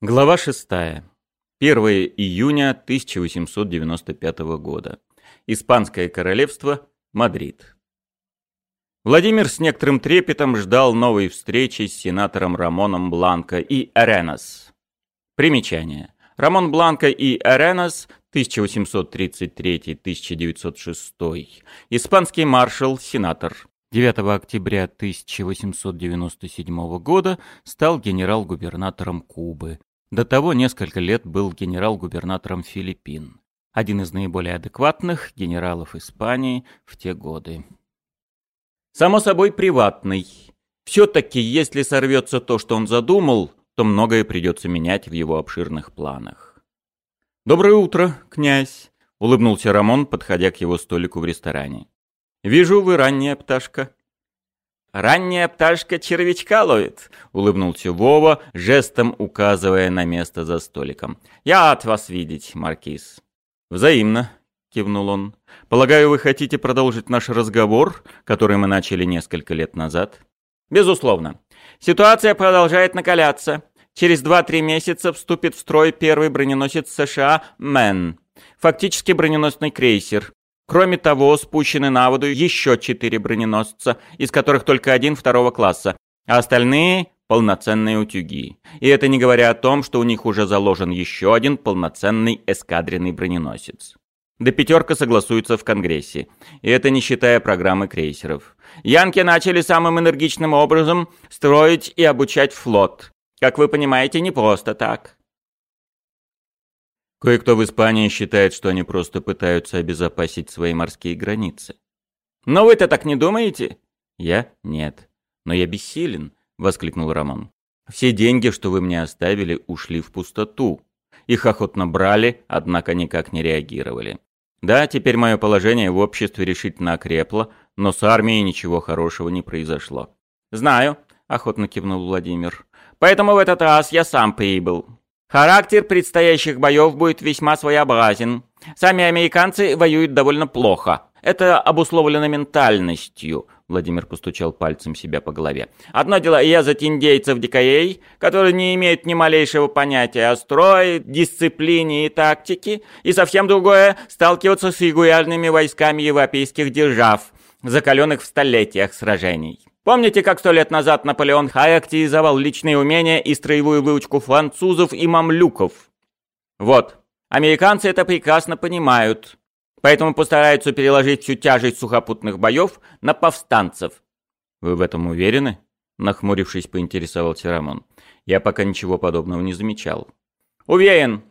Глава 6. 1 июня 1895 года. Испанское королевство, Мадрид. Владимир с некоторым трепетом ждал новой встречи с сенатором Рамоном Бланко и Аренас. Примечание. Рамон Бланко и Аренас 1833-1906. Испанский маршал, сенатор. 9 октября 1897 года стал генерал-губернатором Кубы. До того несколько лет был генерал-губернатором Филиппин, один из наиболее адекватных генералов Испании в те годы. Само собой, приватный. Все-таки, если сорвется то, что он задумал, то многое придется менять в его обширных планах. «Доброе утро, князь!» — улыбнулся Рамон, подходя к его столику в ресторане. «Вижу, вы ранняя пташка. «Ранняя пташка червячка ловит», — улыбнулся Вова, жестом указывая на место за столиком. «Я от вас видеть, Маркиз». «Взаимно», — кивнул он. «Полагаю, вы хотите продолжить наш разговор, который мы начали несколько лет назад?» «Безусловно. Ситуация продолжает накаляться. Через 2-3 месяца вступит в строй первый броненосец США «Мэн». Фактически броненосный крейсер. Кроме того, спущены на воду еще четыре броненосца, из которых только один второго класса, а остальные — полноценные утюги. И это не говоря о том, что у них уже заложен еще один полноценный эскадренный броненосец. До пятерка согласуется в Конгрессе. И это не считая программы крейсеров. Янки начали самым энергичным образом строить и обучать флот. Как вы понимаете, не просто так. Кое-кто в Испании считает, что они просто пытаются обезопасить свои морские границы. Но вы-то так не думаете? Я? Нет. Но я бессилен, воскликнул Рамон. Все деньги, что вы мне оставили, ушли в пустоту. Их охотно брали, однако никак не реагировали. Да, теперь мое положение в обществе решительно окрепло, но с армией ничего хорошего не произошло. «Знаю», — охотно кивнул Владимир. «Поэтому в этот раз я сам прибыл. Характер предстоящих боев будет весьма своеобразен. Сами американцы воюют довольно плохо. Это обусловлено ментальностью. Владимир постучал пальцем себя по голове. Одно дело резать индейцев дикарей, которые не имеют ни малейшего понятия о строе, дисциплине и тактике, и совсем другое — сталкиваться с регулярными войсками европейских держав, закаленных в столетиях сражений. Помните, как сто лет назад Наполеон характеризовал личные умения и строевую выучку французов и мамлюков? Вот, американцы это прекрасно понимают, поэтому постараются переложить всю тяжесть сухопутных боев на повстанцев. Вы в этом уверены? Нахмурившись, поинтересовался Рамон. Я пока ничего подобного не замечал. Уверен.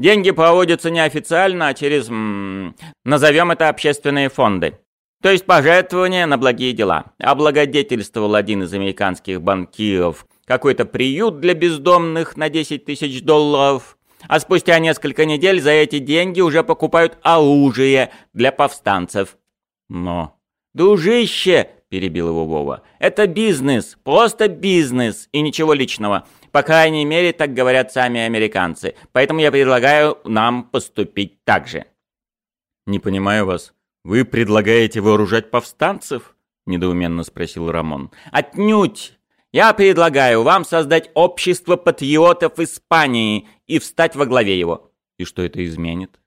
Деньги проводятся неофициально, а через... М -м, назовем это общественные фонды. То есть пожертвования на благие дела. Облагодетельствовал один из американских банкиров какой-то приют для бездомных на 10 тысяч долларов, а спустя несколько недель за эти деньги уже покупают оружие для повстанцев. Но... «Дружище!» – перебил его Вова. «Это бизнес, просто бизнес и ничего личного. По крайней мере, так говорят сами американцы. Поэтому я предлагаю нам поступить так же». «Не понимаю вас», «Вы предлагаете вооружать повстанцев?» – недоуменно спросил Рамон. «Отнюдь! Я предлагаю вам создать общество патриотов Испании и встать во главе его». «И что это изменит?»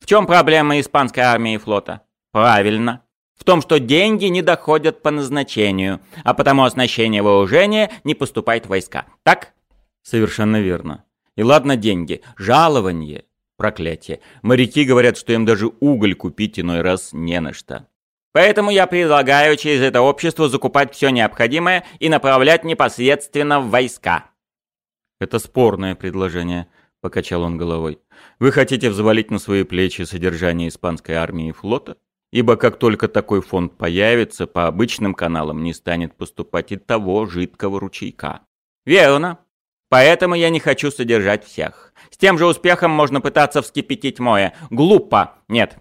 «В чем проблема испанской армии и флота?» «Правильно. В том, что деньги не доходят по назначению, а потому оснащение вооружения не поступает в войска. Так?» «Совершенно верно. И ладно деньги, жалование Проклятие. Моряки говорят, что им даже уголь купить иной раз не на что. Поэтому я предлагаю через это общество закупать все необходимое и направлять непосредственно в войска. Это спорное предложение, покачал он головой. Вы хотите взвалить на свои плечи содержание испанской армии и флота? Ибо как только такой фонд появится, по обычным каналам не станет поступать и того жидкого ручейка. Верно. Поэтому я не хочу содержать всех. С тем же успехом можно пытаться вскипятить море. Глупо. Нет.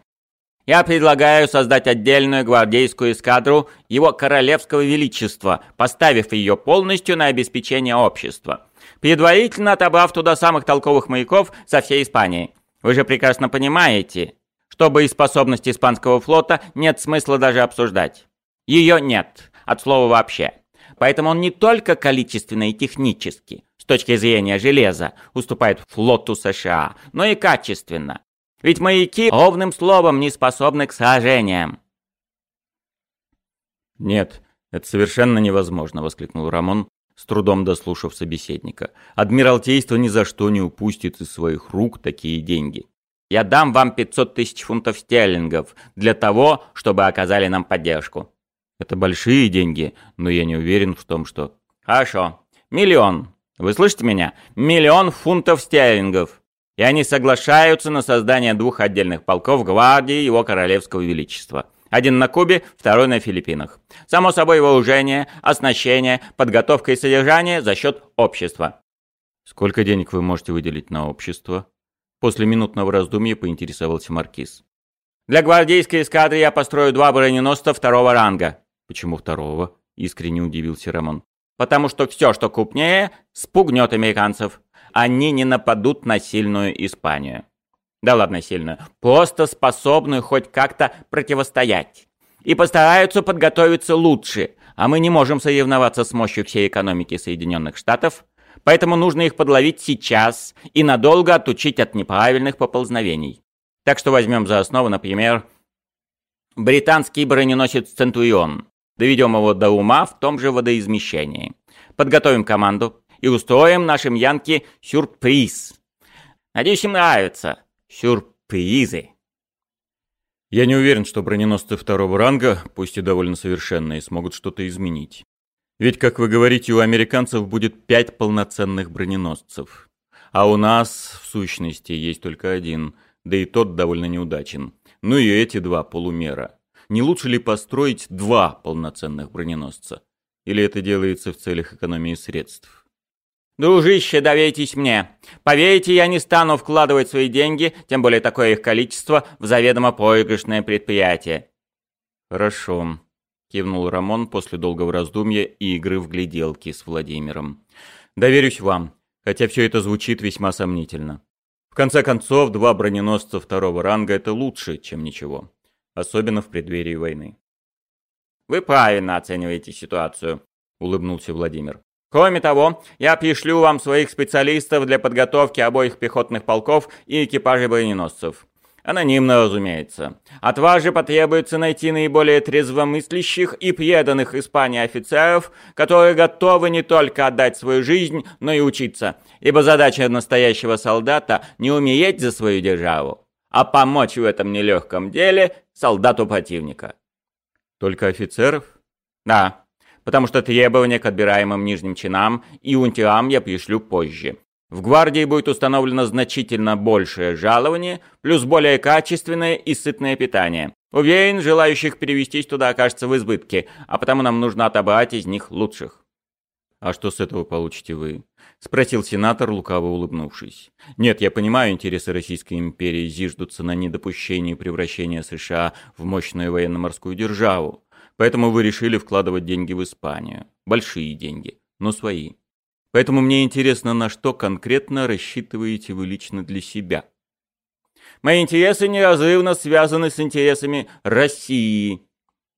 Я предлагаю создать отдельную гвардейскую эскадру его королевского величества, поставив ее полностью на обеспечение общества. Предварительно отобрав туда самых толковых маяков со всей Испании. Вы же прекрасно понимаете, что боеспособность испанского флота нет смысла даже обсуждать. Ее нет, от слова вообще. Поэтому он не только количественно и технически, с точки зрения железа, уступает флоту США, но и качественно. Ведь маяки ровным словом не способны к сражениям. «Нет, это совершенно невозможно», — воскликнул Рамон, с трудом дослушав собеседника. «Адмиралтейство ни за что не упустит из своих рук такие деньги. Я дам вам 500 тысяч фунтов стерлингов для того, чтобы оказали нам поддержку». «Это большие деньги, но я не уверен в том, что...» «Хорошо. Миллион. Вы слышите меня? Миллион фунтов стерлингов. И они соглашаются на создание двух отдельных полков гвардии его королевского величества». Один на Кубе, второй на Филиппинах. Само собой вооружение, оснащение, подготовка и содержание за счет общества. Сколько денег вы можете выделить на общество? После минутного раздумья поинтересовался Маркиз. Для гвардейской эскадры я построю два броненосца второго ранга. Почему второго? Искренне удивился Рамон. Потому что все, что крупнее, спугнет американцев. Они не нападут на сильную Испанию. Да ладно сильную. Просто способную хоть как-то противостоять. И постараются подготовиться лучше. А мы не можем соревноваться с мощью всей экономики Соединенных Штатов, поэтому нужно их подловить сейчас и надолго отучить от неправильных поползновений. Так что возьмем за основу, например, британский броненосец «Центурион». Доведем его до ума в том же водоизмещении. Подготовим команду и устроим нашим Янке сюрприз. Надеюсь, им нравится сюрпризы. Я не уверен, что броненосцы второго ранга, пусть и довольно совершенные, смогут что-то изменить. Ведь, как вы говорите, у американцев будет пять полноценных броненосцев. А у нас, в сущности, есть только один, да и тот довольно неудачен. Ну и эти два полумера. Не лучше ли построить два полноценных броненосца? Или это делается в целях экономии средств? «Дружище, доверьтесь мне. Поверьте, я не стану вкладывать свои деньги, тем более такое их количество, в заведомо проигрышное предприятие». «Хорошо», — кивнул Рамон после долгого раздумья и игры в гляделки с Владимиром. «Доверюсь вам, хотя все это звучит весьма сомнительно. В конце концов, два броненосца второго ранга — это лучше, чем ничего, особенно в преддверии войны». «Вы правильно оцениваете ситуацию», — улыбнулся Владимир. Кроме того, я пришлю вам своих специалистов для подготовки обоих пехотных полков и экипажей броненосцев. Анонимно, разумеется. От вас же потребуется найти наиболее трезвомыслящих и преданных Испании офицеров, которые готовы не только отдать свою жизнь, но и учиться. Ибо задача настоящего солдата не умереть за свою державу, а помочь в этом нелегком деле солдату противника. Только офицеров? Да потому что требования к отбираемым нижним чинам и унтерам я пришлю позже. В гвардии будет установлено значительно большее жалование, плюс более качественное и сытное питание. Уверен, желающих перевестись туда окажется в избытке, а потому нам нужно отобрать из них лучших. «А что с этого получите вы?» — спросил сенатор, лукаво улыбнувшись. «Нет, я понимаю, интересы Российской империи зиждутся на недопущении превращения США в мощную военно-морскую державу. Поэтому вы решили вкладывать деньги в Испанию. Большие деньги, но свои. Поэтому мне интересно, на что конкретно рассчитываете вы лично для себя. Мои интересы неразрывно связаны с интересами России.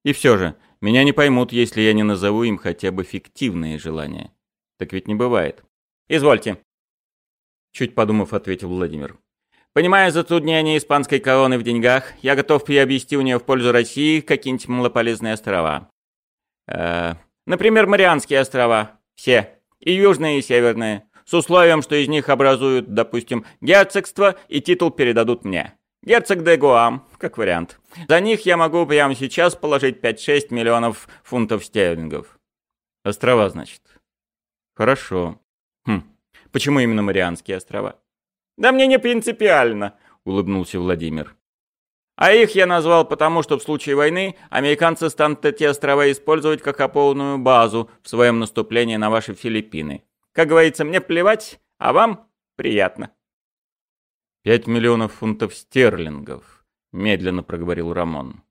И все же, меня не поймут, если я не назову им хотя бы фиктивные желания. Так ведь не бывает. Извольте. Чуть подумав, ответил Владимир. Понимая затруднение испанской короны в деньгах, я готов приобрести у нее в пользу России какие-нибудь малополезные острова. Э, например, Марианские острова. Все. И южные, и северные. С условием, что из них образуют, допустим, герцогство и титул передадут мне. Герцог де Гуам, как вариант. За них я могу прямо сейчас положить 5-6 миллионов фунтов стерлингов. Острова, значит. Хорошо. Хм. Почему именно Марианские острова? «Да мне не принципиально», — улыбнулся Владимир. «А их я назвал потому, что в случае войны американцы станут эти острова использовать как опорную базу в своем наступлении на ваши Филиппины. Как говорится, мне плевать, а вам приятно». «Пять миллионов фунтов стерлингов», — медленно проговорил Рамон.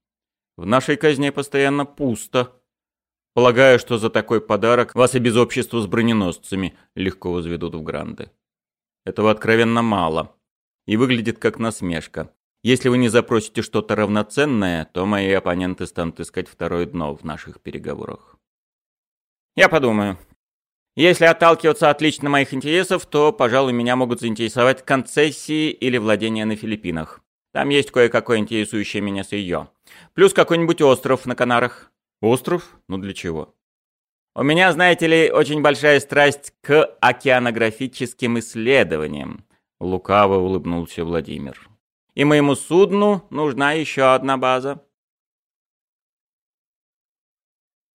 «В нашей казне постоянно пусто. Полагаю, что за такой подарок вас и без общества с броненосцами легко возведут в гранды». Этого откровенно мало. И выглядит как насмешка. Если вы не запросите что-то равноценное, то мои оппоненты станут искать второе дно в наших переговорах. Я подумаю. Если отталкиваться от лично моих интересов, то, пожалуй, меня могут заинтересовать концессии или владения на Филиппинах. Там есть кое-какое интересующее меня сырье. Плюс какой-нибудь остров на Канарах. Остров? Ну для чего? У меня, знаете ли, очень большая страсть к океанографическим исследованиям. Лукаво улыбнулся Владимир. И моему судну нужна еще одна база.